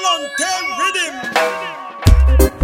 Valentine Rhythm.